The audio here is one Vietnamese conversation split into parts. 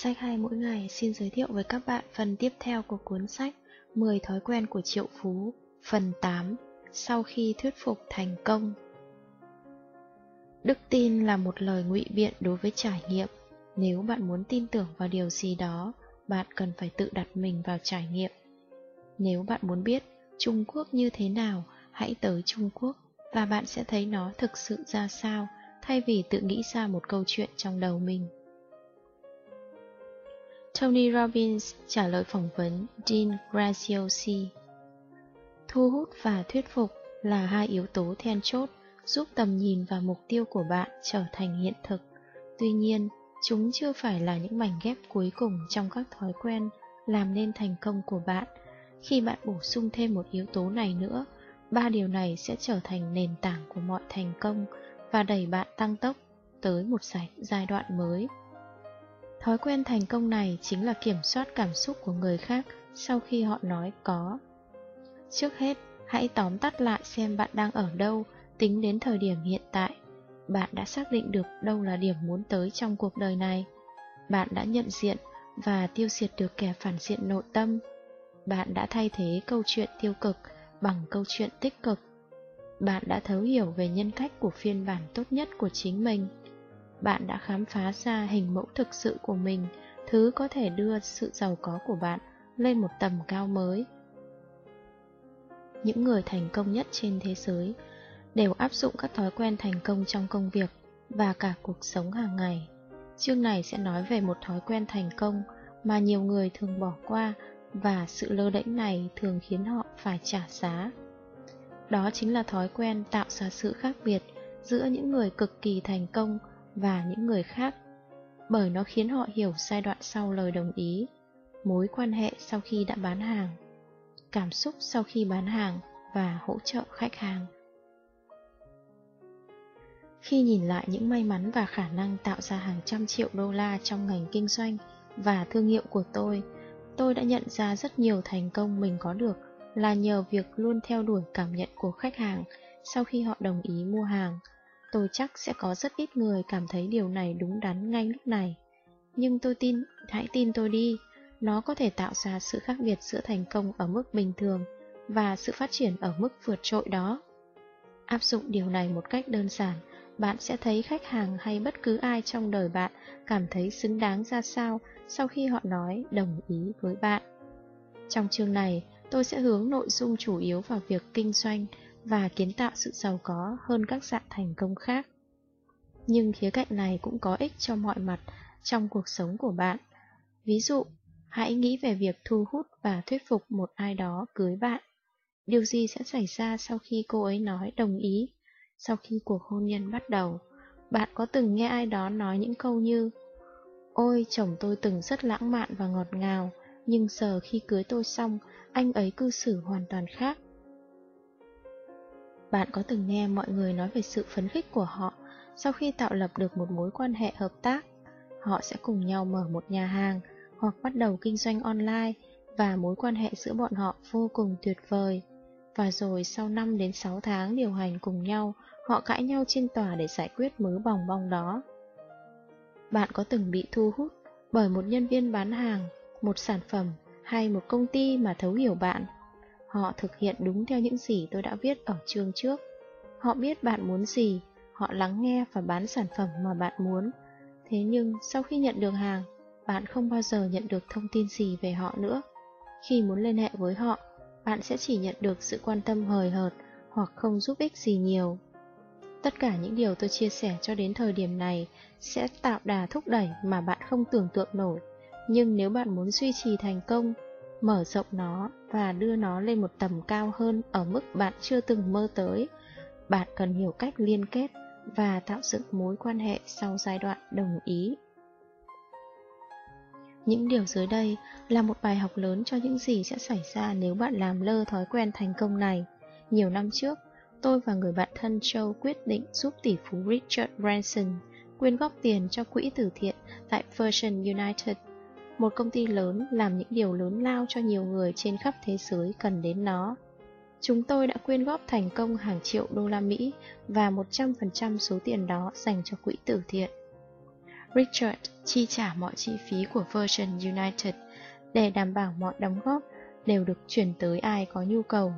Sách hay mỗi ngày xin giới thiệu với các bạn phần tiếp theo của cuốn sách 10 thói quen của triệu phú, phần 8, sau khi thuyết phục thành công. Đức tin là một lời ngụy biện đối với trải nghiệm. Nếu bạn muốn tin tưởng vào điều gì đó, bạn cần phải tự đặt mình vào trải nghiệm. Nếu bạn muốn biết Trung Quốc như thế nào, hãy tới Trung Quốc và bạn sẽ thấy nó thực sự ra sao, thay vì tự nghĩ ra một câu chuyện trong đầu mình. Tony Robbins trả lời phỏng vấn Dean Graziosi. Thu hút và thuyết phục là hai yếu tố then chốt giúp tầm nhìn và mục tiêu của bạn trở thành hiện thực. Tuy nhiên, chúng chưa phải là những mảnh ghép cuối cùng trong các thói quen làm nên thành công của bạn. Khi bạn bổ sung thêm một yếu tố này nữa, ba điều này sẽ trở thành nền tảng của mọi thành công và đẩy bạn tăng tốc tới một giai đoạn mới. Thói quen thành công này chính là kiểm soát cảm xúc của người khác sau khi họ nói có. Trước hết, hãy tóm tắt lại xem bạn đang ở đâu tính đến thời điểm hiện tại. Bạn đã xác định được đâu là điểm muốn tới trong cuộc đời này. Bạn đã nhận diện và tiêu diệt được kẻ phản diện nội tâm. Bạn đã thay thế câu chuyện tiêu cực bằng câu chuyện tích cực. Bạn đã thấu hiểu về nhân cách của phiên bản tốt nhất của chính mình bạn đã khám phá ra hình mẫu thực sự của mình, thứ có thể đưa sự giàu có của bạn lên một tầm cao mới. Những người thành công nhất trên thế giới đều áp dụng các thói quen thành công trong công việc và cả cuộc sống hàng ngày. Chương này sẽ nói về một thói quen thành công mà nhiều người thường bỏ qua và sự lơ đễnh này thường khiến họ phải trả giá. Đó chính là thói quen tạo ra sự khác biệt giữa những người cực kỳ thành công và những người khác, bởi nó khiến họ hiểu giai đoạn sau lời đồng ý, mối quan hệ sau khi đã bán hàng, cảm xúc sau khi bán hàng và hỗ trợ khách hàng. Khi nhìn lại những may mắn và khả năng tạo ra hàng trăm triệu đô la trong ngành kinh doanh và thương hiệu của tôi, tôi đã nhận ra rất nhiều thành công mình có được là nhờ việc luôn theo đuổi cảm nhận của khách hàng sau khi họ đồng ý mua hàng Tôi chắc sẽ có rất ít người cảm thấy điều này đúng đắn ngay lúc này. Nhưng tôi tin, hãy tin tôi đi, nó có thể tạo ra sự khác biệt giữa thành công ở mức bình thường và sự phát triển ở mức vượt trội đó. Áp dụng điều này một cách đơn giản, bạn sẽ thấy khách hàng hay bất cứ ai trong đời bạn cảm thấy xứng đáng ra sao sau khi họ nói đồng ý với bạn. Trong chương này, tôi sẽ hướng nội dung chủ yếu vào việc kinh doanh, và kiến tạo sự giàu có hơn các dạng thành công khác. Nhưng khía cạnh này cũng có ích cho mọi mặt trong cuộc sống của bạn. Ví dụ, hãy nghĩ về việc thu hút và thuyết phục một ai đó cưới bạn. Điều gì sẽ xảy ra sau khi cô ấy nói đồng ý? Sau khi cuộc hôn nhân bắt đầu, bạn có từng nghe ai đó nói những câu như Ôi, chồng tôi từng rất lãng mạn và ngọt ngào, nhưng giờ khi cưới tôi xong, anh ấy cư xử hoàn toàn khác. Bạn có từng nghe mọi người nói về sự phấn khích của họ sau khi tạo lập được một mối quan hệ hợp tác? Họ sẽ cùng nhau mở một nhà hàng hoặc bắt đầu kinh doanh online và mối quan hệ giữa bọn họ vô cùng tuyệt vời. Và rồi sau 5 đến 6 tháng điều hành cùng nhau, họ cãi nhau trên tòa để giải quyết mớ bòng bong đó. Bạn có từng bị thu hút bởi một nhân viên bán hàng, một sản phẩm hay một công ty mà thấu hiểu bạn? Họ thực hiện đúng theo những gì tôi đã viết ở chương trước. Họ biết bạn muốn gì, họ lắng nghe và bán sản phẩm mà bạn muốn. Thế nhưng sau khi nhận được hàng, bạn không bao giờ nhận được thông tin gì về họ nữa. Khi muốn liên hệ với họ, bạn sẽ chỉ nhận được sự quan tâm hời hợt hoặc không giúp ích gì nhiều. Tất cả những điều tôi chia sẻ cho đến thời điểm này sẽ tạo đà thúc đẩy mà bạn không tưởng tượng nổi. Nhưng nếu bạn muốn duy trì thành công, mở rộng nó và đưa nó lên một tầm cao hơn ở mức bạn chưa từng mơ tới. Bạn cần hiểu cách liên kết và tạo dựng mối quan hệ sau giai đoạn đồng ý. Những điều dưới đây là một bài học lớn cho những gì sẽ xảy ra nếu bạn làm lơ thói quen thành công này. Nhiều năm trước, tôi và người bạn thân Joe quyết định giúp tỷ phú Richard Branson quyên góp tiền cho quỹ từ thiện tại Virgin United một công ty lớn làm những điều lớn lao cho nhiều người trên khắp thế giới cần đến nó. Chúng tôi đã quyên góp thành công hàng triệu đô la Mỹ và 100% số tiền đó dành cho quỹ từ thiện. Richard chi trả mọi chi phí của Virgin United để đảm bảo mọi đóng góp đều được chuyển tới ai có nhu cầu.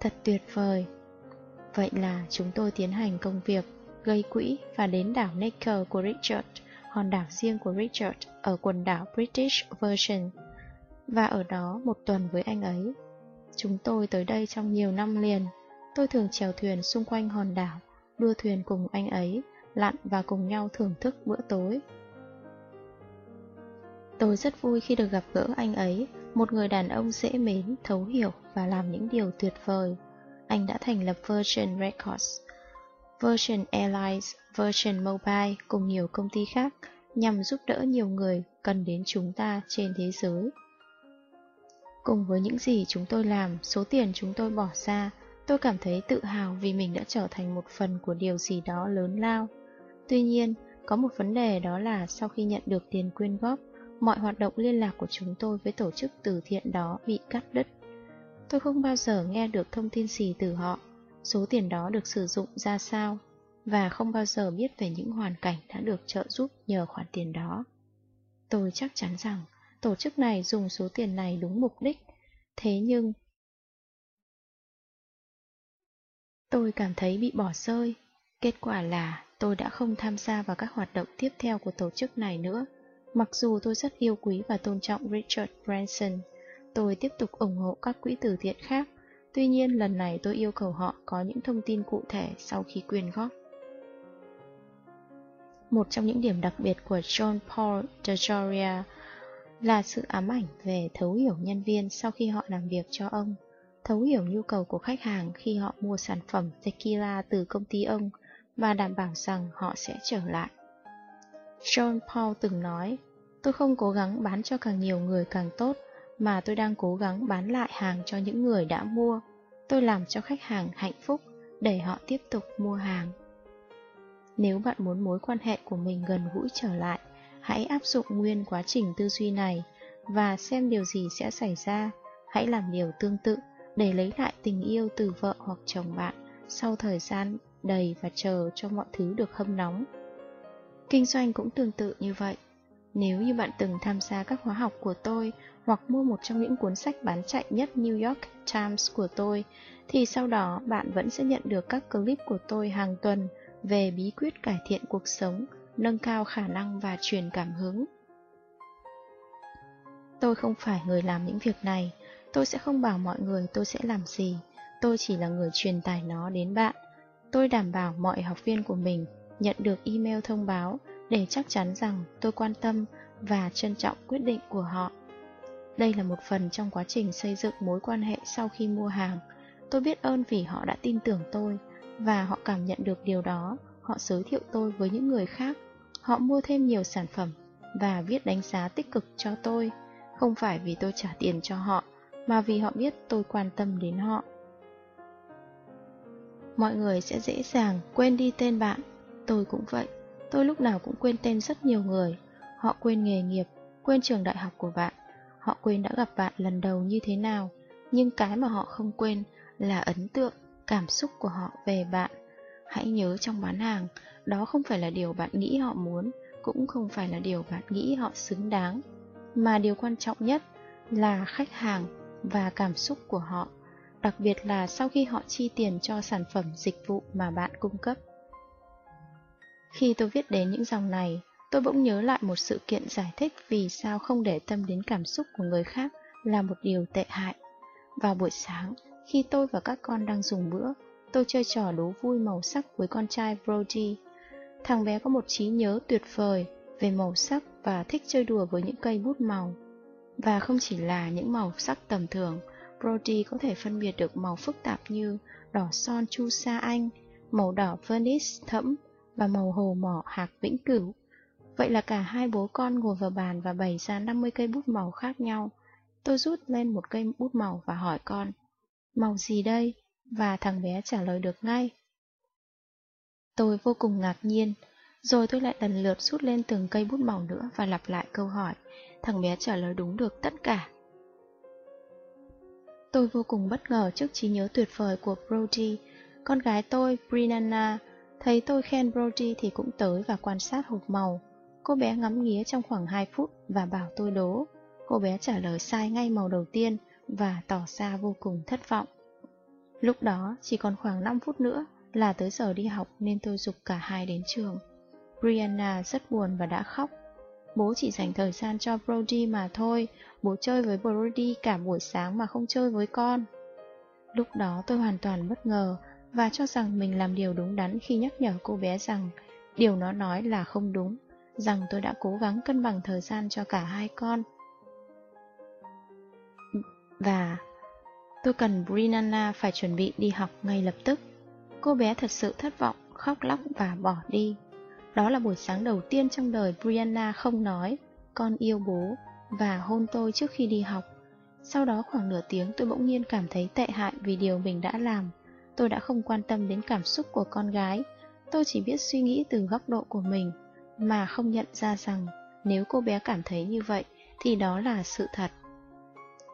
Thật tuyệt vời! Vậy là chúng tôi tiến hành công việc, gây quỹ và đến đảo Necker của Richard, hòn đảo riêng của Richard ở quần đảo British Virgin. Và ở đó một tuần với anh ấy. Chúng tôi tới đây trong nhiều năm liền. Tôi thường chèo thuyền xung quanh hòn đảo, đua thuyền cùng anh ấy, lặn và cùng nhau thưởng thức bữa tối. Tôi rất vui khi được gặp gỡ anh ấy, một người đàn ông dễ mến, thấu hiểu và làm những điều tuyệt vời. Anh đã thành lập Virgin Records, Virgin Airlines, Virgin Mobile cùng nhiều công ty khác nhằm giúp đỡ nhiều người cần đến chúng ta trên thế giới. Cùng với những gì chúng tôi làm, số tiền chúng tôi bỏ ra, tôi cảm thấy tự hào vì mình đã trở thành một phần của điều gì đó lớn lao. Tuy nhiên, có một vấn đề đó là sau khi nhận được tiền quyên góp, mọi hoạt động liên lạc của chúng tôi với tổ chức từ thiện đó bị cắt đứt. Tôi không bao giờ nghe được thông tin gì từ họ, số tiền đó được sử dụng ra sao, và không bao giờ biết về những hoàn cảnh đã được trợ giúp nhờ khoản tiền đó. Tôi chắc chắn rằng tổ chức này dùng số tiền này đúng mục đích, thế nhưng tôi cảm thấy bị bỏ rơi. Kết quả là tôi đã không tham gia vào các hoạt động tiếp theo của tổ chức này nữa. Mặc dù tôi rất yêu quý và tôn trọng Richard Branson, tôi tiếp tục ủng hộ các quỹ từ thiện khác. Tuy nhiên lần này tôi yêu cầu họ có những thông tin cụ thể sau khi quyên góp. Một trong những điểm đặc biệt của John Paul DeJoria là sự ám ảnh về thấu hiểu nhân viên sau khi họ làm việc cho ông, thấu hiểu nhu cầu của khách hàng khi họ mua sản phẩm tequila từ công ty ông và đảm bảo rằng họ sẽ trở lại. John Paul từng nói, tôi không cố gắng bán cho càng nhiều người càng tốt, mà tôi đang cố gắng bán lại hàng cho những người đã mua. Tôi làm cho khách hàng hạnh phúc để họ tiếp tục mua hàng. Nếu bạn muốn mối quan hệ của mình gần gũi trở lại, hãy áp dụng nguyên quá trình tư duy này và xem điều gì sẽ xảy ra. Hãy làm điều tương tự để lấy lại tình yêu từ vợ hoặc chồng bạn sau thời gian đầy và chờ cho mọi thứ được hâm nóng. Kinh doanh cũng tương tự như vậy. Nếu như bạn từng tham gia các khóa học của tôi hoặc mua một trong những cuốn sách bán chạy nhất New York Times của tôi, thì sau đó bạn vẫn sẽ nhận được các clip của tôi hàng tuần về bí quyết cải thiện cuộc sống, nâng cao khả năng và truyền cảm hứng. Tôi không phải người làm những việc này, tôi sẽ không bảo mọi người tôi sẽ làm gì, tôi chỉ là người truyền tải nó đến bạn. Tôi đảm bảo mọi học viên của mình nhận được email thông báo để chắc chắn rằng tôi quan tâm và trân trọng quyết định của họ. Đây là một phần trong quá trình xây dựng mối quan hệ sau khi mua hàng. Tôi biết ơn vì họ đã tin tưởng tôi và họ cảm nhận được điều đó. Họ giới thiệu tôi với những người khác. Họ mua thêm nhiều sản phẩm và viết đánh giá tích cực cho tôi. Không phải vì tôi trả tiền cho họ, mà vì họ biết tôi quan tâm đến họ. Mọi người sẽ dễ dàng quên đi tên bạn. Tôi cũng vậy. Tôi lúc nào cũng quên tên rất nhiều người. Họ quên nghề nghiệp, quên trường đại học của bạn. Họ quên đã gặp bạn lần đầu như thế nào. Nhưng cái mà họ không quên là ấn tượng, cảm xúc của họ về bạn. Hãy nhớ trong bán hàng, đó không phải là điều bạn nghĩ họ muốn, cũng không phải là điều bạn nghĩ họ xứng đáng. Mà điều quan trọng nhất là khách hàng và cảm xúc của họ, đặc biệt là sau khi họ chi tiền cho sản phẩm dịch vụ mà bạn cung cấp. Khi tôi viết đến những dòng này, tôi bỗng nhớ lại một sự kiện giải thích vì sao không để tâm đến cảm xúc của người khác là một điều tệ hại. Vào buổi sáng, khi tôi và các con đang dùng bữa, tôi chơi trò đố vui màu sắc với con trai Brody. Thằng bé có một trí nhớ tuyệt vời về màu sắc và thích chơi đùa với những cây bút màu. Và không chỉ là những màu sắc tầm thường, Brody có thể phân biệt được màu phức tạp như đỏ son chu sa anh, màu đỏ venice thẫm, và màu hồ mỏ hạc vĩnh cửu. Vậy là cả hai bố con ngồi vào bàn và bày ra 50 cây bút màu khác nhau. Tôi rút lên một cây bút màu và hỏi con, màu gì đây? Và thằng bé trả lời được ngay. Tôi vô cùng ngạc nhiên, rồi tôi lại lần lượt rút lên từng cây bút màu nữa và lặp lại câu hỏi. Thằng bé trả lời đúng được tất cả. Tôi vô cùng bất ngờ trước trí nhớ tuyệt vời của Brody. Con gái tôi, Brinana, Thấy tôi khen Brody thì cũng tới và quan sát hộp màu. Cô bé ngắm nghía trong khoảng 2 phút và bảo tôi đố. Cô bé trả lời sai ngay màu đầu tiên và tỏ ra vô cùng thất vọng. Lúc đó chỉ còn khoảng 5 phút nữa là tới giờ đi học nên tôi dục cả hai đến trường. Brianna rất buồn và đã khóc. Bố chỉ dành thời gian cho Brody mà thôi, bố chơi với Brody cả buổi sáng mà không chơi với con. Lúc đó tôi hoàn toàn bất ngờ và cho rằng mình làm điều đúng đắn khi nhắc nhở cô bé rằng điều nó nói là không đúng, rằng tôi đã cố gắng cân bằng thời gian cho cả hai con. Và tôi cần Brinana phải chuẩn bị đi học ngay lập tức. Cô bé thật sự thất vọng, khóc lóc và bỏ đi. Đó là buổi sáng đầu tiên trong đời Brianna không nói, con yêu bố, và hôn tôi trước khi đi học. Sau đó khoảng nửa tiếng tôi bỗng nhiên cảm thấy tệ hại vì điều mình đã làm. Tôi đã không quan tâm đến cảm xúc của con gái, tôi chỉ biết suy nghĩ từ góc độ của mình, mà không nhận ra rằng nếu cô bé cảm thấy như vậy thì đó là sự thật.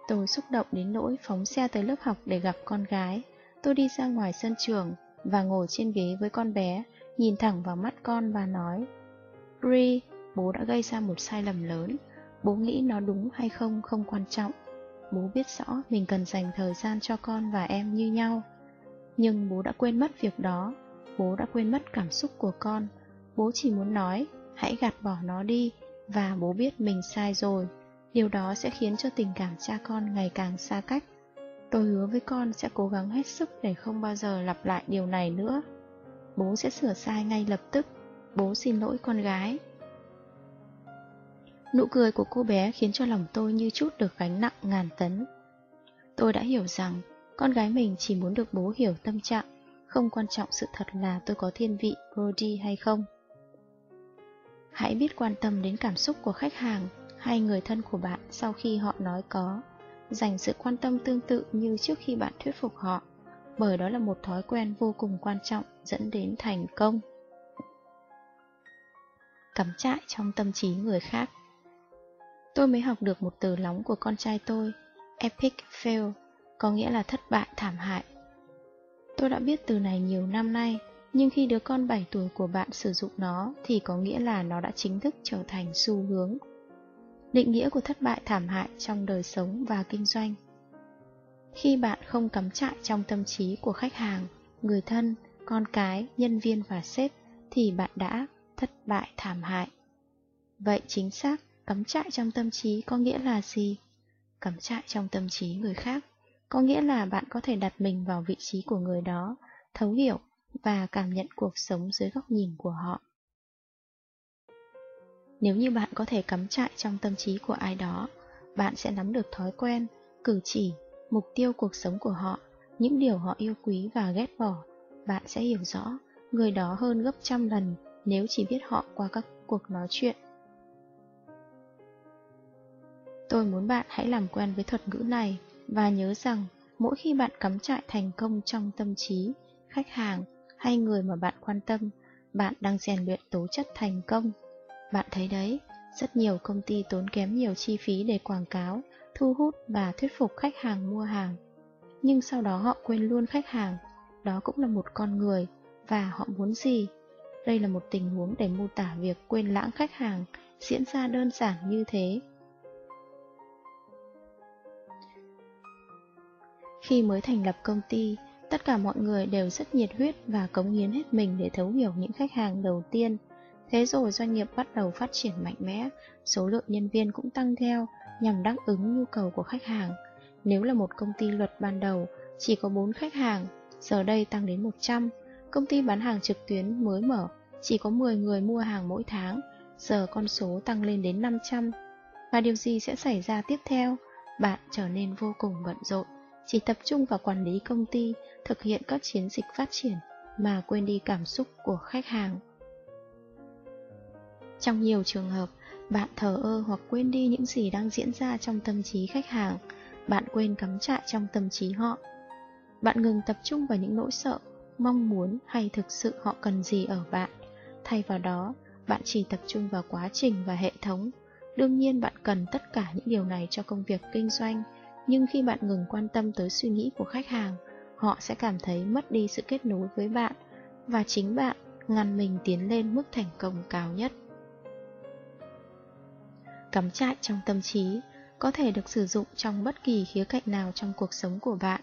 Tôi xúc động đến nỗi phóng xe tới lớp học để gặp con gái. Tôi đi ra ngoài sân trường và ngồi trên ghế với con bé, nhìn thẳng vào mắt con và nói Bri, bố đã gây ra một sai lầm lớn. Bố nghĩ nó đúng hay không không quan trọng. Bố biết rõ mình cần dành thời gian cho con và em như nhau. Nhưng bố đã quên mất việc đó. Bố đã quên mất cảm xúc của con. Bố chỉ muốn nói, hãy gạt bỏ nó đi. Và bố biết mình sai rồi. Điều đó sẽ khiến cho tình cảm cha con ngày càng xa cách. Tôi hứa với con sẽ cố gắng hết sức để không bao giờ lặp lại điều này nữa. Bố sẽ sửa sai ngay lập tức. Bố xin lỗi con gái. Nụ cười của cô bé khiến cho lòng tôi như chút được gánh nặng ngàn tấn. Tôi đã hiểu rằng con gái mình chỉ muốn được bố hiểu tâm trạng, không quan trọng sự thật là tôi có thiên vị Brody hay không. Hãy biết quan tâm đến cảm xúc của khách hàng hay người thân của bạn sau khi họ nói có, dành sự quan tâm tương tự như trước khi bạn thuyết phục họ, bởi đó là một thói quen vô cùng quan trọng dẫn đến thành công. Cắm trại trong tâm trí người khác Tôi mới học được một từ lóng của con trai tôi, epic fail, có nghĩa là thất bại thảm hại. Tôi đã biết từ này nhiều năm nay, nhưng khi đứa con 7 tuổi của bạn sử dụng nó thì có nghĩa là nó đã chính thức trở thành xu hướng. Định nghĩa của thất bại thảm hại trong đời sống và kinh doanh Khi bạn không cắm trại trong tâm trí của khách hàng, người thân, con cái, nhân viên và sếp thì bạn đã thất bại thảm hại. Vậy chính xác Cắm trại trong tâm trí có nghĩa là gì? Cắm trại trong tâm trí người khác có nghĩa là bạn có thể đặt mình vào vị trí của người đó, thấu hiểu và cảm nhận cuộc sống dưới góc nhìn của họ. Nếu như bạn có thể cắm trại trong tâm trí của ai đó, bạn sẽ nắm được thói quen, cử chỉ, mục tiêu cuộc sống của họ, những điều họ yêu quý và ghét bỏ. Bạn sẽ hiểu rõ người đó hơn gấp trăm lần nếu chỉ biết họ qua các cuộc nói chuyện Tôi muốn bạn hãy làm quen với thuật ngữ này và nhớ rằng mỗi khi bạn cắm trại thành công trong tâm trí, khách hàng hay người mà bạn quan tâm, bạn đang rèn luyện tố chất thành công. Bạn thấy đấy, rất nhiều công ty tốn kém nhiều chi phí để quảng cáo, thu hút và thuyết phục khách hàng mua hàng. Nhưng sau đó họ quên luôn khách hàng, đó cũng là một con người, và họ muốn gì? Đây là một tình huống để mô tả việc quên lãng khách hàng diễn ra đơn giản như thế. Khi mới thành lập công ty, tất cả mọi người đều rất nhiệt huyết và cống hiến hết mình để thấu hiểu những khách hàng đầu tiên. Thế rồi doanh nghiệp bắt đầu phát triển mạnh mẽ, số lượng nhân viên cũng tăng theo nhằm đáp ứng nhu cầu của khách hàng. Nếu là một công ty luật ban đầu chỉ có 4 khách hàng, giờ đây tăng đến 100. Công ty bán hàng trực tuyến mới mở, chỉ có 10 người mua hàng mỗi tháng, giờ con số tăng lên đến 500. Và điều gì sẽ xảy ra tiếp theo? Bạn trở nên vô cùng bận rộn chỉ tập trung vào quản lý công ty, thực hiện các chiến dịch phát triển mà quên đi cảm xúc của khách hàng. Trong nhiều trường hợp, bạn thờ ơ hoặc quên đi những gì đang diễn ra trong tâm trí khách hàng, bạn quên cắm trại trong tâm trí họ. Bạn ngừng tập trung vào những nỗi sợ, mong muốn hay thực sự họ cần gì ở bạn. Thay vào đó, bạn chỉ tập trung vào quá trình và hệ thống. Đương nhiên bạn cần tất cả những điều này cho công việc kinh doanh, nhưng khi bạn ngừng quan tâm tới suy nghĩ của khách hàng, họ sẽ cảm thấy mất đi sự kết nối với bạn và chính bạn ngăn mình tiến lên mức thành công cao nhất. Cắm trại trong tâm trí có thể được sử dụng trong bất kỳ khía cạnh nào trong cuộc sống của bạn,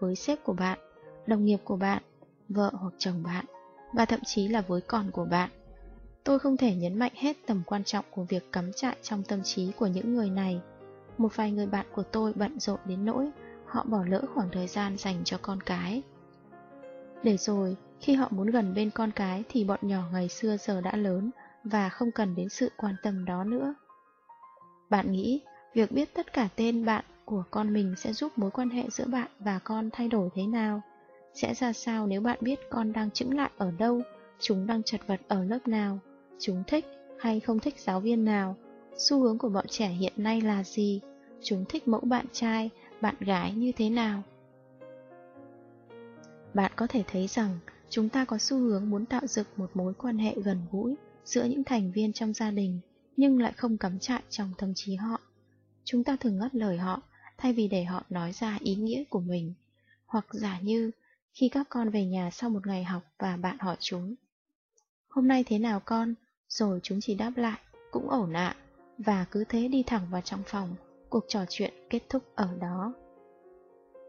với sếp của bạn, đồng nghiệp của bạn, vợ hoặc chồng bạn, và thậm chí là với con của bạn. Tôi không thể nhấn mạnh hết tầm quan trọng của việc cắm trại trong tâm trí của những người này. Một vài người bạn của tôi bận rộn đến nỗi họ bỏ lỡ khoảng thời gian dành cho con cái. Để rồi, khi họ muốn gần bên con cái thì bọn nhỏ ngày xưa giờ đã lớn và không cần đến sự quan tâm đó nữa. Bạn nghĩ việc biết tất cả tên bạn của con mình sẽ giúp mối quan hệ giữa bạn và con thay đổi thế nào? Sẽ ra sao nếu bạn biết con đang chững lại ở đâu, chúng đang chật vật ở lớp nào, chúng thích hay không thích giáo viên nào, xu hướng của bọn trẻ hiện nay là gì, chúng thích mẫu bạn trai, bạn gái như thế nào? Bạn có thể thấy rằng chúng ta có xu hướng muốn tạo dựng một mối quan hệ gần gũi giữa những thành viên trong gia đình, nhưng lại không cắm trại trong tâm trí họ. Chúng ta thường ngắt lời họ, thay vì để họ nói ra ý nghĩa của mình. Hoặc giả như, khi các con về nhà sau một ngày học và bạn hỏi chúng, Hôm nay thế nào con? Rồi chúng chỉ đáp lại, cũng ổn ạ, và cứ thế đi thẳng vào trong phòng, cuộc trò chuyện kết thúc ở đó.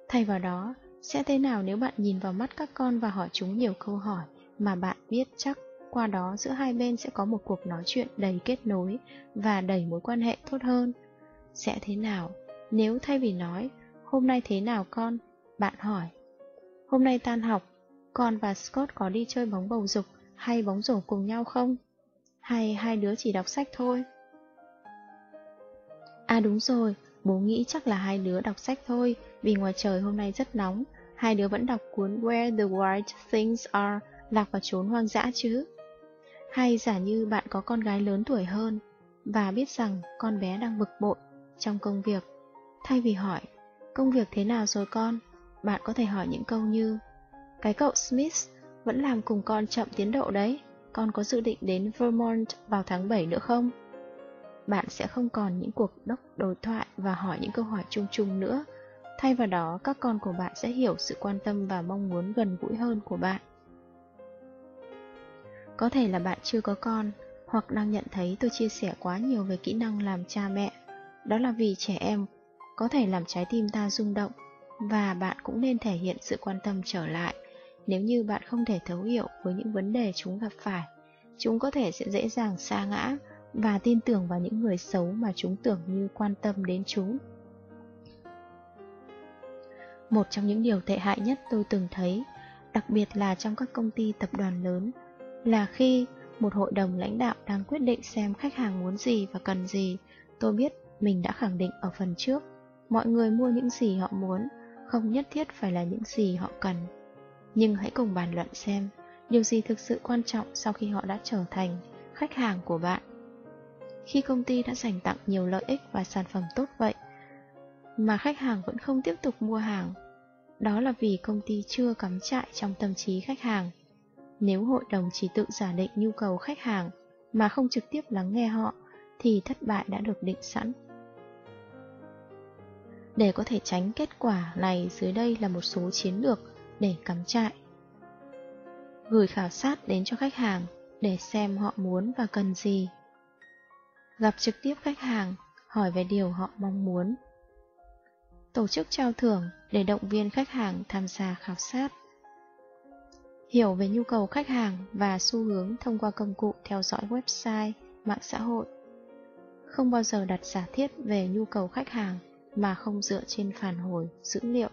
Thay vào đó, sẽ thế nào nếu bạn nhìn vào mắt các con và hỏi chúng nhiều câu hỏi mà bạn biết chắc qua đó giữa hai bên sẽ có một cuộc nói chuyện đầy kết nối và đầy mối quan hệ tốt hơn. Sẽ thế nào nếu thay vì nói hôm nay thế nào con, bạn hỏi hôm nay tan học, con và Scott có đi chơi bóng bầu dục hay bóng rổ cùng nhau không? Hay hai đứa chỉ đọc sách thôi? À đúng rồi, bố nghĩ chắc là hai đứa đọc sách thôi, vì ngoài trời hôm nay rất nóng, hai đứa vẫn đọc cuốn Where the Wild Things Are, lạc vào chốn hoang dã chứ. Hay giả như bạn có con gái lớn tuổi hơn, và biết rằng con bé đang bực bội trong công việc. Thay vì hỏi, công việc thế nào rồi con? Bạn có thể hỏi những câu như, cái cậu Smith vẫn làm cùng con chậm tiến độ đấy, con có dự định đến Vermont vào tháng 7 nữa không? Bạn sẽ không còn những cuộc đốc đối thoại và hỏi những câu hỏi chung chung nữa. Thay vào đó, các con của bạn sẽ hiểu sự quan tâm và mong muốn gần gũi hơn của bạn. Có thể là bạn chưa có con, hoặc đang nhận thấy tôi chia sẻ quá nhiều về kỹ năng làm cha mẹ. Đó là vì trẻ em có thể làm trái tim ta rung động, và bạn cũng nên thể hiện sự quan tâm trở lại. Nếu như bạn không thể thấu hiểu với những vấn đề chúng gặp phải, chúng có thể sẽ dễ dàng xa ngã và tin tưởng vào những người xấu mà chúng tưởng như quan tâm đến chúng. Một trong những điều tệ hại nhất tôi từng thấy, đặc biệt là trong các công ty tập đoàn lớn, là khi một hội đồng lãnh đạo đang quyết định xem khách hàng muốn gì và cần gì, tôi biết mình đã khẳng định ở phần trước, mọi người mua những gì họ muốn, không nhất thiết phải là những gì họ cần. Nhưng hãy cùng bàn luận xem, điều gì thực sự quan trọng sau khi họ đã trở thành khách hàng của bạn. Khi công ty đã dành tặng nhiều lợi ích và sản phẩm tốt vậy, mà khách hàng vẫn không tiếp tục mua hàng, đó là vì công ty chưa cắm trại trong tâm trí khách hàng. Nếu hội đồng chỉ tự giả định nhu cầu khách hàng mà không trực tiếp lắng nghe họ, thì thất bại đã được định sẵn. Để có thể tránh kết quả này dưới đây là một số chiến lược để cắm trại. Gửi khảo sát đến cho khách hàng để xem họ muốn và cần gì. Gặp trực tiếp khách hàng, hỏi về điều họ mong muốn. Tổ chức trao thưởng để động viên khách hàng tham gia khảo sát. Hiểu về nhu cầu khách hàng và xu hướng thông qua công cụ theo dõi website, mạng xã hội. Không bao giờ đặt giả thiết về nhu cầu khách hàng mà không dựa trên phản hồi, dữ liệu.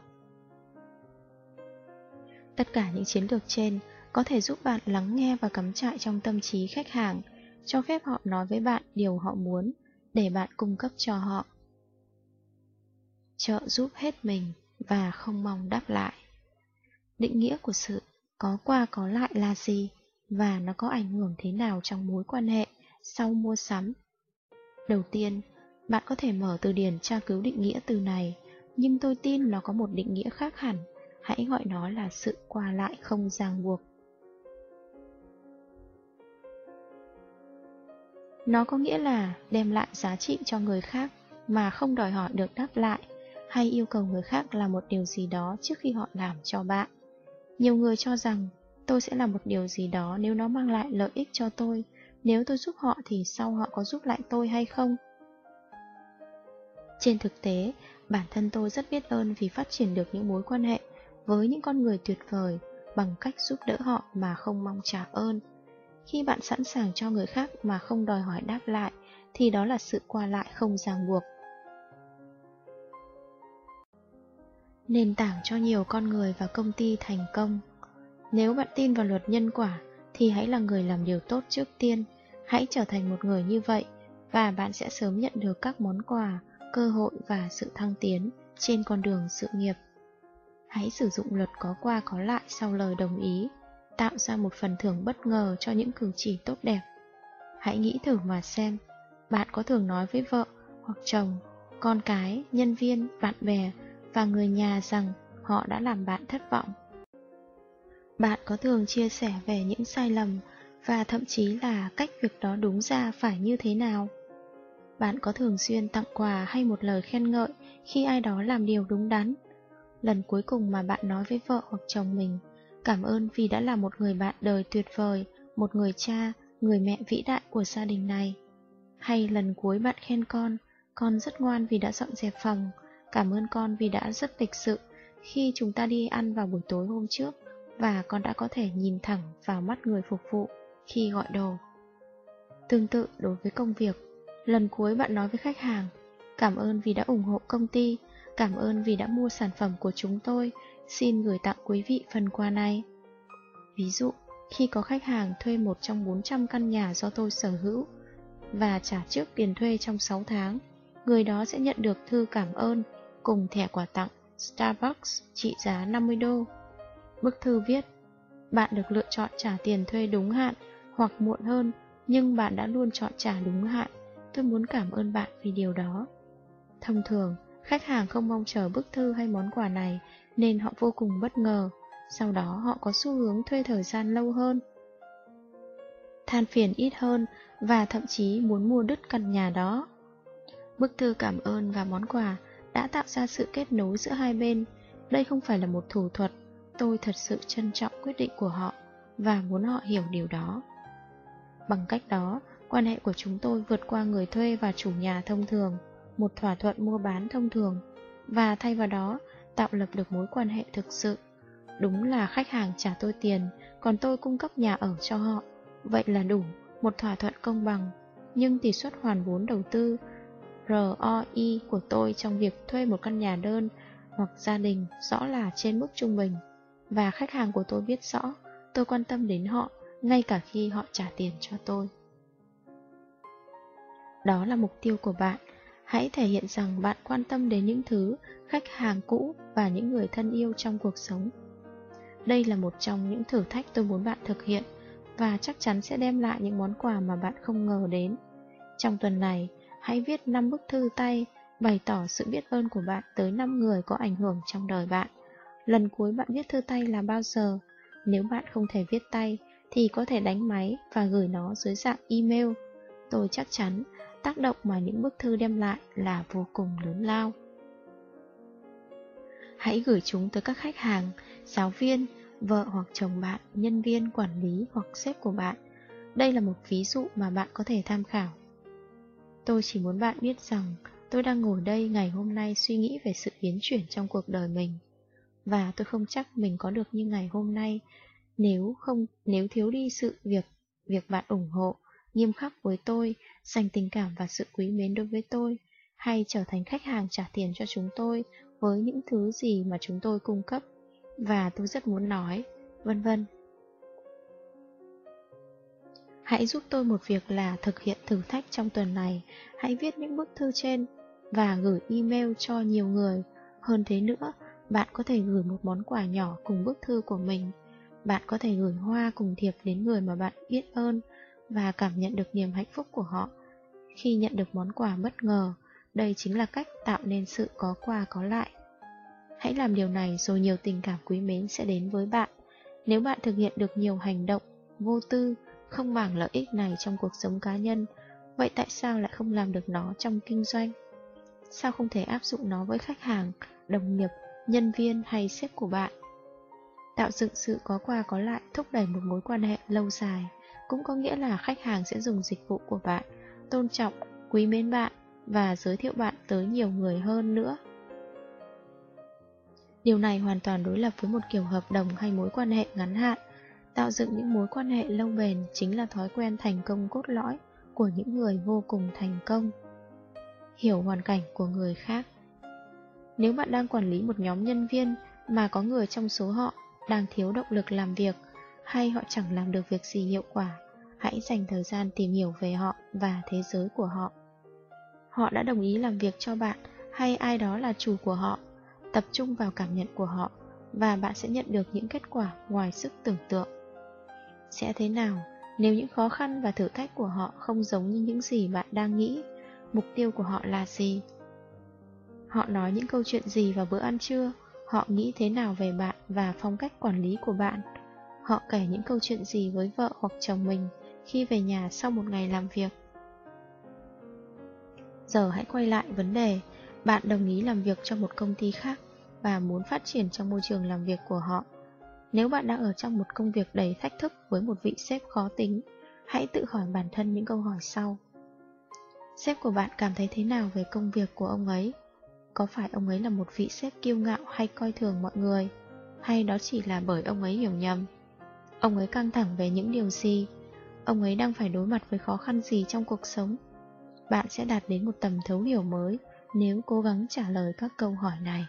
Tất cả những chiến lược trên có thể giúp bạn lắng nghe và cắm trại trong tâm trí khách hàng, cho phép họ nói với bạn điều họ muốn để bạn cung cấp cho họ. Trợ giúp hết mình và không mong đáp lại. Định nghĩa của sự có qua có lại là gì và nó có ảnh hưởng thế nào trong mối quan hệ sau mua sắm. Đầu tiên, bạn có thể mở từ điển tra cứu định nghĩa từ này, nhưng tôi tin nó có một định nghĩa khác hẳn hãy gọi nó là sự qua lại không ràng buộc. Nó có nghĩa là đem lại giá trị cho người khác mà không đòi hỏi được đáp lại hay yêu cầu người khác làm một điều gì đó trước khi họ làm cho bạn. Nhiều người cho rằng tôi sẽ làm một điều gì đó nếu nó mang lại lợi ích cho tôi, nếu tôi giúp họ thì sau họ có giúp lại tôi hay không? Trên thực tế, bản thân tôi rất biết ơn vì phát triển được những mối quan hệ với những con người tuyệt vời bằng cách giúp đỡ họ mà không mong trả ơn. Khi bạn sẵn sàng cho người khác mà không đòi hỏi đáp lại, thì đó là sự qua lại không ràng buộc. Nền tảng cho nhiều con người và công ty thành công Nếu bạn tin vào luật nhân quả, thì hãy là người làm điều tốt trước tiên. Hãy trở thành một người như vậy, và bạn sẽ sớm nhận được các món quà, cơ hội và sự thăng tiến trên con đường sự nghiệp. Hãy sử dụng luật có qua có lại sau lời đồng ý, tạo ra một phần thưởng bất ngờ cho những cử chỉ tốt đẹp. Hãy nghĩ thử mà xem, bạn có thường nói với vợ hoặc chồng, con cái, nhân viên, bạn bè và người nhà rằng họ đã làm bạn thất vọng. Bạn có thường chia sẻ về những sai lầm và thậm chí là cách việc đó đúng ra phải như thế nào? Bạn có thường xuyên tặng quà hay một lời khen ngợi khi ai đó làm điều đúng đắn? Lần cuối cùng mà bạn nói với vợ hoặc chồng mình, cảm ơn vì đã là một người bạn đời tuyệt vời, một người cha, người mẹ vĩ đại của gia đình này. Hay lần cuối bạn khen con, con rất ngoan vì đã dọn dẹp phòng, cảm ơn con vì đã rất lịch sự khi chúng ta đi ăn vào buổi tối hôm trước và con đã có thể nhìn thẳng vào mắt người phục vụ khi gọi đồ. Tương tự đối với công việc, lần cuối bạn nói với khách hàng, cảm ơn vì đã ủng hộ công ty, cảm ơn vì đã mua sản phẩm của chúng tôi, xin gửi tặng quý vị phần quà này. Ví dụ, khi có khách hàng thuê một trong 400 căn nhà do tôi sở hữu và trả trước tiền thuê trong 6 tháng, người đó sẽ nhận được thư cảm ơn cùng thẻ quà tặng Starbucks trị giá 50 đô. Bức thư viết, bạn được lựa chọn trả tiền thuê đúng hạn hoặc muộn hơn, nhưng bạn đã luôn chọn trả đúng hạn. Tôi muốn cảm ơn bạn vì điều đó. Thông thường, khách hàng không mong chờ bức thư hay món quà này, nên họ vô cùng bất ngờ. Sau đó họ có xu hướng thuê thời gian lâu hơn. Than phiền ít hơn và thậm chí muốn mua đứt căn nhà đó. Bức thư cảm ơn và món quà đã tạo ra sự kết nối giữa hai bên. Đây không phải là một thủ thuật, tôi thật sự trân trọng quyết định của họ và muốn họ hiểu điều đó. Bằng cách đó, quan hệ của chúng tôi vượt qua người thuê và chủ nhà thông thường, một thỏa thuận mua bán thông thường, và thay vào đó tạo lập được mối quan hệ thực sự. Đúng là khách hàng trả tôi tiền, còn tôi cung cấp nhà ở cho họ. Vậy là đủ, một thỏa thuận công bằng. Nhưng tỷ suất hoàn vốn đầu tư ROI của tôi trong việc thuê một căn nhà đơn hoặc gia đình rõ là trên mức trung bình. Và khách hàng của tôi biết rõ, tôi quan tâm đến họ ngay cả khi họ trả tiền cho tôi. Đó là mục tiêu của bạn. Hãy thể hiện rằng bạn quan tâm đến những thứ khách hàng cũ và những người thân yêu trong cuộc sống. Đây là một trong những thử thách tôi muốn bạn thực hiện và chắc chắn sẽ đem lại những món quà mà bạn không ngờ đến. Trong tuần này, hãy viết 5 bức thư tay bày tỏ sự biết ơn của bạn tới 5 người có ảnh hưởng trong đời bạn. Lần cuối bạn viết thư tay là bao giờ? Nếu bạn không thể viết tay, thì có thể đánh máy và gửi nó dưới dạng email. Tôi chắc chắn tác động mà những bức thư đem lại là vô cùng lớn lao. Hãy gửi chúng tới các khách hàng, giáo viên, vợ hoặc chồng bạn, nhân viên, quản lý hoặc sếp của bạn. Đây là một ví dụ mà bạn có thể tham khảo. Tôi chỉ muốn bạn biết rằng tôi đang ngồi đây ngày hôm nay suy nghĩ về sự biến chuyển trong cuộc đời mình. Và tôi không chắc mình có được như ngày hôm nay nếu không nếu thiếu đi sự việc việc bạn ủng hộ, nghiêm khắc với tôi, dành tình cảm và sự quý mến đối với tôi, hay trở thành khách hàng trả tiền cho chúng tôi với những thứ gì mà chúng tôi cung cấp. Và tôi rất muốn nói, vân vân. Hãy giúp tôi một việc là thực hiện thử thách trong tuần này. Hãy viết những bức thư trên và gửi email cho nhiều người. Hơn thế nữa, bạn có thể gửi một món quà nhỏ cùng bức thư của mình. Bạn có thể gửi hoa cùng thiệp đến người mà bạn biết ơn và cảm nhận được niềm hạnh phúc của họ. Khi nhận được món quà bất ngờ, đây chính là cách tạo nên sự có quà có lại. Hãy làm điều này rồi nhiều tình cảm quý mến sẽ đến với bạn. Nếu bạn thực hiện được nhiều hành động vô tư, không màng lợi ích này trong cuộc sống cá nhân, vậy tại sao lại không làm được nó trong kinh doanh? Sao không thể áp dụng nó với khách hàng, đồng nghiệp, nhân viên hay sếp của bạn? Tạo dựng sự có quà có lại thúc đẩy một mối quan hệ lâu dài, cũng có nghĩa là khách hàng sẽ dùng dịch vụ của bạn, tôn trọng, quý mến bạn và giới thiệu bạn tới nhiều người hơn nữa. Điều này hoàn toàn đối lập với một kiểu hợp đồng hay mối quan hệ ngắn hạn. Tạo dựng những mối quan hệ lâu bền chính là thói quen thành công cốt lõi của những người vô cùng thành công. Hiểu hoàn cảnh của người khác Nếu bạn đang quản lý một nhóm nhân viên mà có người trong số họ đang thiếu động lực làm việc hay họ chẳng làm được việc gì hiệu quả, hãy dành thời gian tìm hiểu về họ và thế giới của họ. Họ đã đồng ý làm việc cho bạn hay ai đó là chủ của họ, tập trung vào cảm nhận của họ và bạn sẽ nhận được những kết quả ngoài sức tưởng tượng. Sẽ thế nào nếu những khó khăn và thử thách của họ không giống như những gì bạn đang nghĩ? Mục tiêu của họ là gì? Họ nói những câu chuyện gì vào bữa ăn trưa? Họ nghĩ thế nào về bạn và phong cách quản lý của bạn? Họ kể những câu chuyện gì với vợ hoặc chồng mình khi về nhà sau một ngày làm việc? Giờ hãy quay lại vấn đề, bạn đồng ý làm việc cho một công ty khác và muốn phát triển trong môi trường làm việc của họ. Nếu bạn đang ở trong một công việc đầy thách thức với một vị sếp khó tính, hãy tự hỏi bản thân những câu hỏi sau. Sếp của bạn cảm thấy thế nào về công việc của ông ấy? Có phải ông ấy là một vị sếp kiêu ngạo hay coi thường mọi người? Hay đó chỉ là bởi ông ấy hiểu nhầm? Ông ấy căng thẳng về những điều gì? Ông ấy đang phải đối mặt với khó khăn gì trong cuộc sống? Bạn sẽ đạt đến một tầm thấu hiểu mới nếu cố gắng trả lời các câu hỏi này.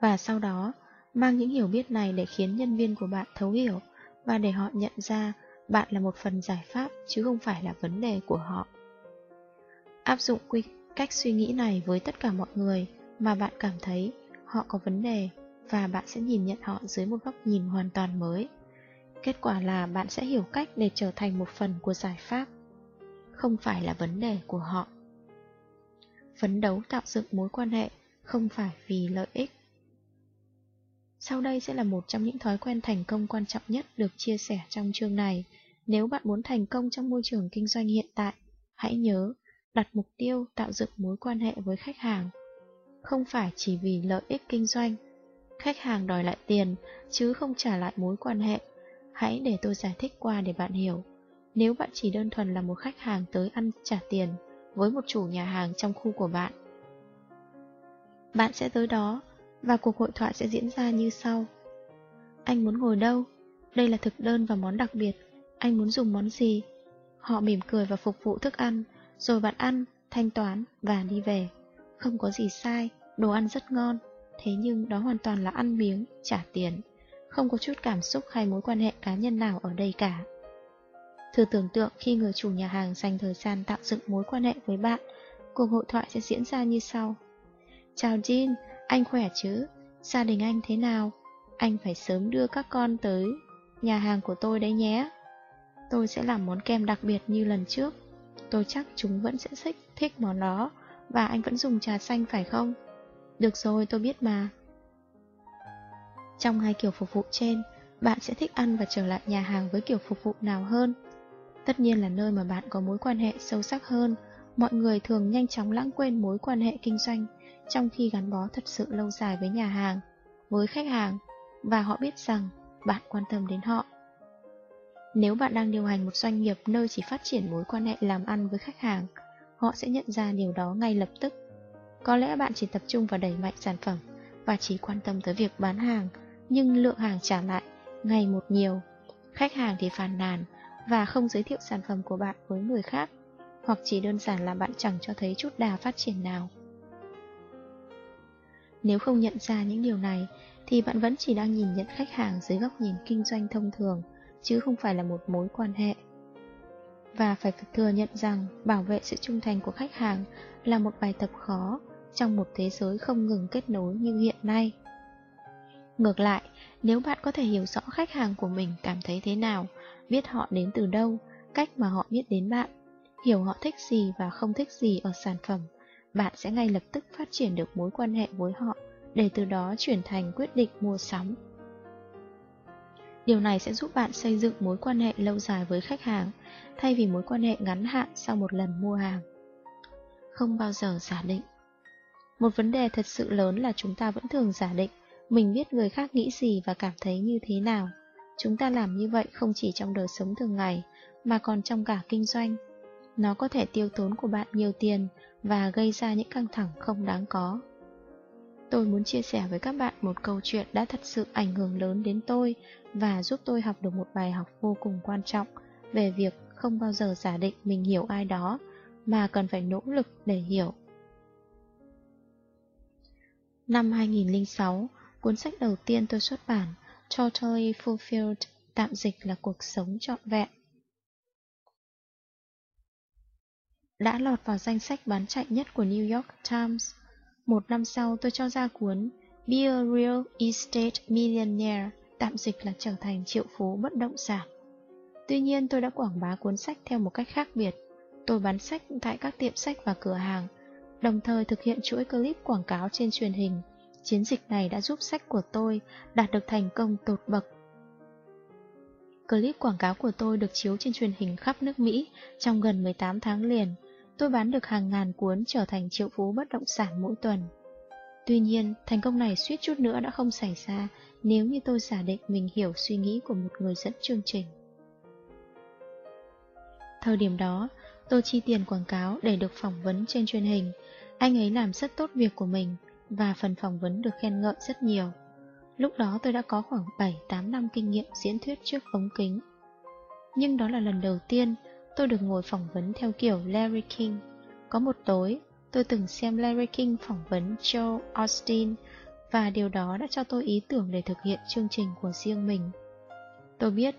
Và sau đó, mang những hiểu biết này để khiến nhân viên của bạn thấu hiểu và để họ nhận ra bạn là một phần giải pháp chứ không phải là vấn đề của họ. Áp dụng quy cách suy nghĩ này với tất cả mọi người mà bạn cảm thấy họ có vấn đề và bạn sẽ nhìn nhận họ dưới một góc nhìn hoàn toàn mới. Kết quả là bạn sẽ hiểu cách để trở thành một phần của giải pháp, không phải là vấn đề của họ. Phấn đấu tạo dựng mối quan hệ không phải vì lợi ích. Sau đây sẽ là một trong những thói quen thành công quan trọng nhất được chia sẻ trong chương này. Nếu bạn muốn thành công trong môi trường kinh doanh hiện tại, hãy nhớ đặt mục tiêu tạo dựng mối quan hệ với khách hàng. Không phải chỉ vì lợi ích kinh doanh. Khách hàng đòi lại tiền, chứ không trả lại mối quan hệ. Hãy để tôi giải thích qua để bạn hiểu. Nếu bạn chỉ đơn thuần là một khách hàng tới ăn trả tiền với một chủ nhà hàng trong khu của bạn, bạn sẽ tới đó và cuộc hội thoại sẽ diễn ra như sau. Anh muốn ngồi đâu? Đây là thực đơn và món đặc biệt. Anh muốn dùng món gì? Họ mỉm cười và phục vụ thức ăn, rồi bạn ăn, thanh toán và đi về. Không có gì sai, đồ ăn rất ngon, thế nhưng đó hoàn toàn là ăn miếng, trả tiền. Không có chút cảm xúc hay mối quan hệ cá nhân nào ở đây cả. Thử tưởng tượng khi người chủ nhà hàng dành thời gian tạo dựng mối quan hệ với bạn, cuộc hội thoại sẽ diễn ra như sau. Chào Jin, anh khỏe chứ? Gia đình anh thế nào? Anh phải sớm đưa các con tới nhà hàng của tôi đấy nhé. Tôi sẽ làm món kem đặc biệt như lần trước. Tôi chắc chúng vẫn sẽ thích, thích món đó, và anh vẫn dùng trà xanh phải không? Được rồi, tôi biết mà. Trong hai kiểu phục vụ trên, bạn sẽ thích ăn và trở lại nhà hàng với kiểu phục vụ nào hơn? Tất nhiên là nơi mà bạn có mối quan hệ sâu sắc hơn, mọi người thường nhanh chóng lãng quên mối quan hệ kinh doanh trong khi gắn bó thật sự lâu dài với nhà hàng, với khách hàng, và họ biết rằng bạn quan tâm đến họ. Nếu bạn đang điều hành một doanh nghiệp nơi chỉ phát triển mối quan hệ làm ăn với khách hàng, họ sẽ nhận ra điều đó ngay lập tức. Có lẽ bạn chỉ tập trung vào đẩy mạnh sản phẩm và chỉ quan tâm tới việc bán hàng, nhưng lượng hàng trả lại ngày một nhiều. Khách hàng thì phàn nàn và không giới thiệu sản phẩm của bạn với người khác, hoặc chỉ đơn giản là bạn chẳng cho thấy chút đà phát triển nào. Nếu không nhận ra những điều này, thì bạn vẫn chỉ đang nhìn nhận khách hàng dưới góc nhìn kinh doanh thông thường, chứ không phải là một mối quan hệ. Và phải thừa nhận rằng bảo vệ sự trung thành của khách hàng là một bài tập khó trong một thế giới không ngừng kết nối như hiện nay. Ngược lại, nếu bạn có thể hiểu rõ khách hàng của mình cảm thấy thế nào, biết họ đến từ đâu, cách mà họ biết đến bạn, hiểu họ thích gì và không thích gì ở sản phẩm, bạn sẽ ngay lập tức phát triển được mối quan hệ với họ để từ đó chuyển thành quyết định mua sắm. Điều này sẽ giúp bạn xây dựng mối quan hệ lâu dài với khách hàng, thay vì mối quan hệ ngắn hạn sau một lần mua hàng. Không bao giờ giả định một vấn đề thật sự lớn là chúng ta vẫn thường giả định mình biết người khác nghĩ gì và cảm thấy như thế nào. Chúng ta làm như vậy không chỉ trong đời sống thường ngày, mà còn trong cả kinh doanh. Nó có thể tiêu tốn của bạn nhiều tiền và gây ra những căng thẳng không đáng có. Tôi muốn chia sẻ với các bạn một câu chuyện đã thật sự ảnh hưởng lớn đến tôi và giúp tôi học được một bài học vô cùng quan trọng về việc không bao giờ giả định mình hiểu ai đó, mà cần phải nỗ lực để hiểu. Năm 2006, cuốn sách đầu tiên tôi xuất bản, Totally Fulfilled, tạm dịch là cuộc sống trọn vẹn. Đã lọt vào danh sách bán chạy nhất của New York Times. Một năm sau tôi cho ra cuốn Be a Real Estate Millionaire, tạm dịch là trở thành triệu phú bất động sản. Tuy nhiên tôi đã quảng bá cuốn sách theo một cách khác biệt. Tôi bán sách tại các tiệm sách và cửa hàng, đồng thời thực hiện chuỗi clip quảng cáo trên truyền hình. Chiến dịch này đã giúp sách của tôi đạt được thành công tột bậc. Clip quảng cáo của tôi được chiếu trên truyền hình khắp nước Mỹ trong gần 18 tháng liền. Tôi bán được hàng ngàn cuốn trở thành triệu phú bất động sản mỗi tuần. Tuy nhiên, thành công này suýt chút nữa đã không xảy ra nếu như tôi giả định mình hiểu suy nghĩ của một người dẫn chương trình. Thời điểm đó, tôi chi tiền quảng cáo để được phỏng vấn trên truyền hình. Anh ấy làm rất tốt việc của mình và phần phỏng vấn được khen ngợi rất nhiều. Lúc đó tôi đã có khoảng 7-8 năm kinh nghiệm diễn thuyết trước ống kính. Nhưng đó là lần đầu tiên tôi được ngồi phỏng vấn theo kiểu Larry King. Có một tối, tôi từng xem Larry King phỏng vấn Joe Austin và điều đó đã cho tôi ý tưởng để thực hiện chương trình của riêng mình. Tôi biết,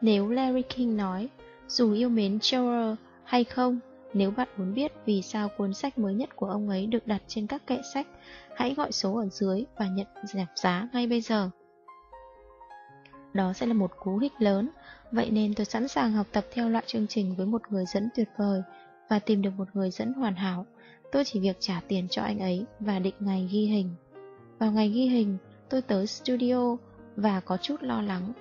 nếu Larry King nói dù yêu mến Joe hay không, nếu bạn muốn biết vì sao cuốn sách mới nhất của ông ấy được đặt trên các kệ sách, hãy gọi số ở dưới và nhận giảm giá ngay bây giờ. Đó sẽ là một cú hích lớn, vậy nên tôi sẵn sàng học tập theo loại chương trình với một người dẫn tuyệt vời và tìm được một người dẫn hoàn hảo. Tôi chỉ việc trả tiền cho anh ấy và định ngày ghi hình. Vào ngày ghi hình, tôi tới studio và có chút lo lắng,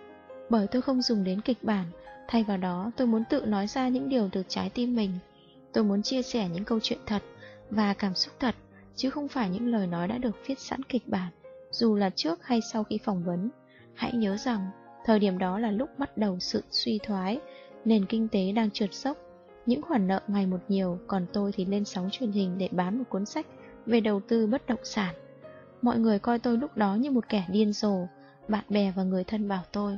bởi tôi không dùng đến kịch bản Thay vào đó, tôi muốn tự nói ra những điều từ trái tim mình. Tôi muốn chia sẻ những câu chuyện thật và cảm xúc thật, chứ không phải những lời nói đã được viết sẵn kịch bản, dù là trước hay sau khi phỏng vấn. Hãy nhớ rằng, thời điểm đó là lúc bắt đầu sự suy thoái, nền kinh tế đang trượt dốc, những khoản nợ ngày một nhiều, còn tôi thì lên sóng truyền hình để bán một cuốn sách về đầu tư bất động sản. Mọi người coi tôi lúc đó như một kẻ điên rồ, bạn bè và người thân bảo tôi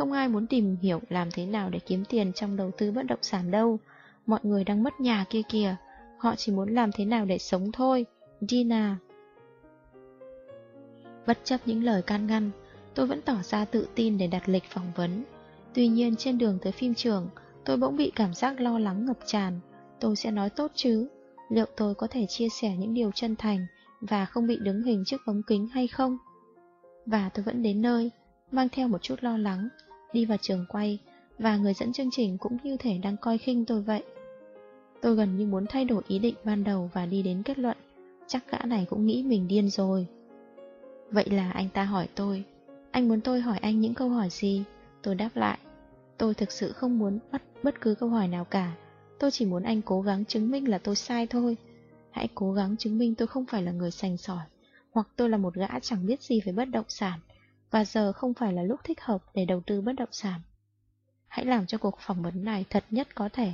không ai muốn tìm hiểu làm thế nào để kiếm tiền trong đầu tư bất động sản đâu. Mọi người đang mất nhà kia kìa. Họ chỉ muốn làm thế nào để sống thôi. Dina. Bất chấp những lời can ngăn, tôi vẫn tỏ ra tự tin để đặt lịch phỏng vấn. Tuy nhiên trên đường tới phim trường, tôi bỗng bị cảm giác lo lắng ngập tràn. Tôi sẽ nói tốt chứ? Liệu tôi có thể chia sẻ những điều chân thành và không bị đứng hình trước ống kính hay không? Và tôi vẫn đến nơi, mang theo một chút lo lắng, đi vào trường quay, và người dẫn chương trình cũng như thể đang coi khinh tôi vậy. Tôi gần như muốn thay đổi ý định ban đầu và đi đến kết luận, chắc gã này cũng nghĩ mình điên rồi. Vậy là anh ta hỏi tôi, anh muốn tôi hỏi anh những câu hỏi gì? Tôi đáp lại, tôi thực sự không muốn bắt bất cứ câu hỏi nào cả, tôi chỉ muốn anh cố gắng chứng minh là tôi sai thôi. Hãy cố gắng chứng minh tôi không phải là người sành sỏi, hoặc tôi là một gã chẳng biết gì về bất động sản và giờ không phải là lúc thích hợp để đầu tư bất động sản. Hãy làm cho cuộc phỏng vấn này thật nhất có thể.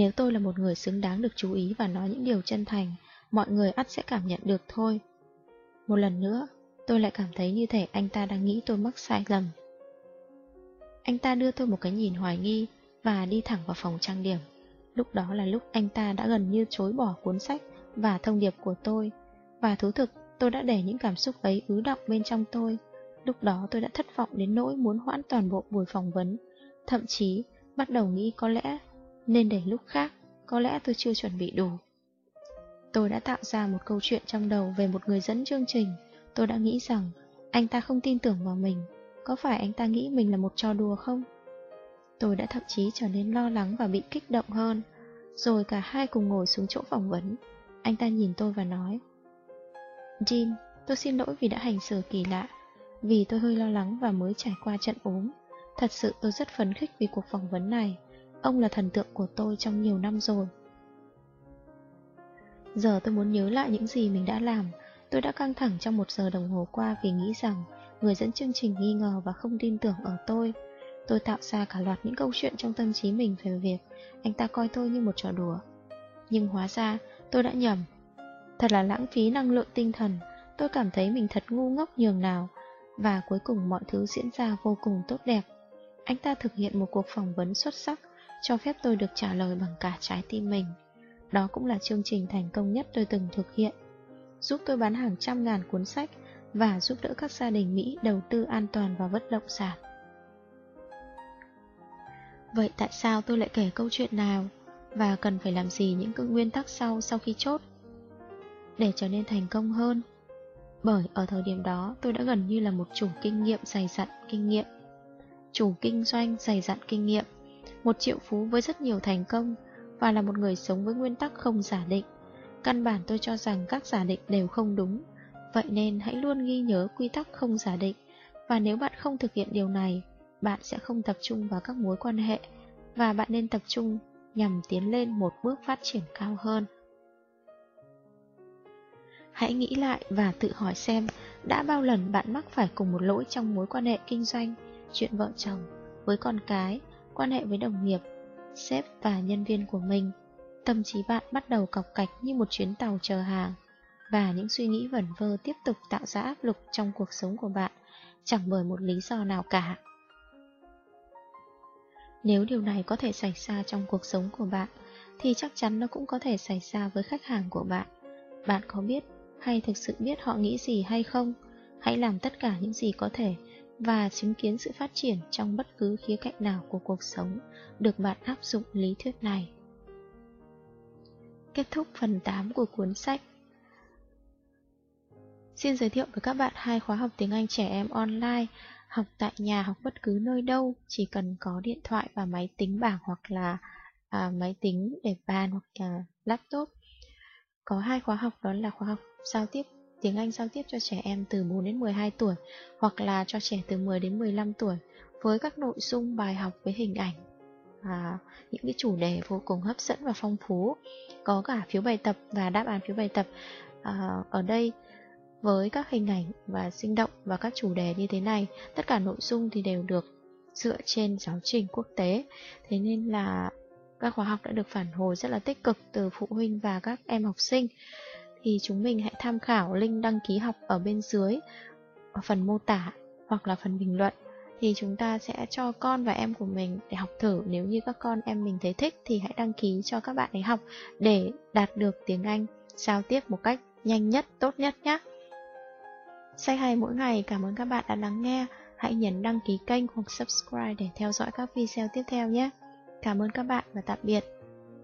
Nếu tôi là một người xứng đáng được chú ý và nói những điều chân thành, mọi người ắt sẽ cảm nhận được thôi. Một lần nữa, tôi lại cảm thấy như thể anh ta đang nghĩ tôi mắc sai lầm. Anh ta đưa tôi một cái nhìn hoài nghi và đi thẳng vào phòng trang điểm. Lúc đó là lúc anh ta đã gần như chối bỏ cuốn sách và thông điệp của tôi, và thú thực Tôi đã để những cảm xúc ấy ứ động bên trong tôi. Lúc đó tôi đã thất vọng đến nỗi muốn hoãn toàn bộ buổi phỏng vấn. Thậm chí, bắt đầu nghĩ có lẽ nên để lúc khác, có lẽ tôi chưa chuẩn bị đủ. Tôi đã tạo ra một câu chuyện trong đầu về một người dẫn chương trình. Tôi đã nghĩ rằng anh ta không tin tưởng vào mình. Có phải anh ta nghĩ mình là một trò đùa không? Tôi đã thậm chí trở nên lo lắng và bị kích động hơn. Rồi cả hai cùng ngồi xuống chỗ phỏng vấn. Anh ta nhìn tôi và nói "Jim, tôi xin lỗi vì đã hành xử kỳ lạ, vì tôi hơi lo lắng và mới trải qua trận ốm. Thật sự tôi rất phấn khích vì cuộc phỏng vấn này. Ông là thần tượng của tôi trong nhiều năm rồi. Giờ tôi muốn nhớ lại những gì mình đã làm. Tôi đã căng thẳng trong một giờ đồng hồ qua vì nghĩ rằng người dẫn chương trình nghi ngờ và không tin tưởng ở tôi. tôi tạo ra cả loạt những câu chuyện trong tâm trí mình về việc anh ta coi tôi như một trò đùa. Nhưng hóa ra, tôi đã nhầm. Thật là lãng phí năng lượng tinh thần, tôi cảm thấy mình thật ngu ngốc nhường nào, và cuối cùng mọi thứ diễn ra vô cùng tốt đẹp. Anh ta thực hiện một cuộc phỏng vấn xuất sắc, cho phép tôi được trả lời bằng cả trái tim mình. Đó cũng là chương trình thành công nhất tôi từng thực hiện, giúp tôi bán hàng trăm ngàn cuốn sách và giúp đỡ các gia đình Mỹ đầu tư an toàn vào bất động sản. Vậy tại sao tôi lại kể câu chuyện nào và cần phải làm gì những nguyên tắc sau sau khi chốt? Để trở nên thành công hơn. Bởi ở thời điểm đó tôi đã gần như là một chủ kinh nghiệm dày dặn kinh nghiệm. Chủ kinh doanh dày dặn kinh nghiệm. Một triệu phú với rất nhiều thành công và là một người sống với nguyên tắc không giả định. Căn bản tôi cho rằng các giả định đều không đúng. Vậy nên hãy luôn ghi nhớ quy tắc không giả định. Và nếu bạn không thực hiện điều này, bạn sẽ không tập trung vào các mối quan hệ và bạn nên tập trung nhằm tiến lên một bước phát triển cao hơn. Hãy nghĩ lại và tự hỏi xem đã bao lần bạn mắc phải cùng một lỗi trong mối quan hệ kinh doanh, chuyện vợ chồng, với con cái, quan hệ với đồng nghiệp, sếp và nhân viên của mình. Tâm trí bạn bắt đầu cọc cạch như một chuyến tàu chờ hàng và những suy nghĩ vẩn vơ tiếp tục tạo ra áp lực trong cuộc sống của bạn chẳng bởi một lý do nào cả. Nếu điều này có thể xảy ra trong cuộc sống của bạn, thì chắc chắn nó cũng có thể xảy ra với khách hàng của bạn. Bạn có biết hay thực sự biết họ nghĩ gì hay không? Hãy làm tất cả những gì có thể và chứng kiến sự phát triển trong bất cứ khía cạnh nào của cuộc sống được bạn áp dụng lý thuyết này. Kết thúc phần 8 của cuốn sách Xin giới thiệu với các bạn hai khóa học tiếng Anh trẻ em online học tại nhà, học bất cứ nơi đâu, chỉ cần có điện thoại và máy tính bảng hoặc là à, máy tính để bàn hoặc là laptop. Có hai khóa học đó là khóa học giao tiếp tiếng Anh giao tiếp cho trẻ em từ 4 đến 12 tuổi hoặc là cho trẻ từ 10 đến 15 tuổi với các nội dung bài học với hình ảnh và những cái chủ đề vô cùng hấp dẫn và phong phú có cả phiếu bài tập và đáp án phiếu bài tập à, ở đây với các hình ảnh và sinh động và các chủ đề như thế này, tất cả nội dung thì đều được dựa trên giáo trình quốc tế. Thế nên là các khóa học đã được phản hồi rất là tích cực từ phụ huynh và các em học sinh. Thì chúng mình hãy tham khảo link đăng ký học ở bên dưới, ở phần mô tả hoặc là phần bình luận. Thì chúng ta sẽ cho con và em của mình để học thử Nếu như các con em mình thấy thích thì hãy đăng ký cho các bạn ấy học Để đạt được tiếng Anh giao tiếp một cách nhanh nhất, tốt nhất nhé Say hay mỗi ngày, cảm ơn các bạn đã lắng nghe. Hãy nhấn đăng ký kênh hoặc subscribe để theo dõi các video tiếp theo nhé. Cảm ơn các bạn và tạm biệt.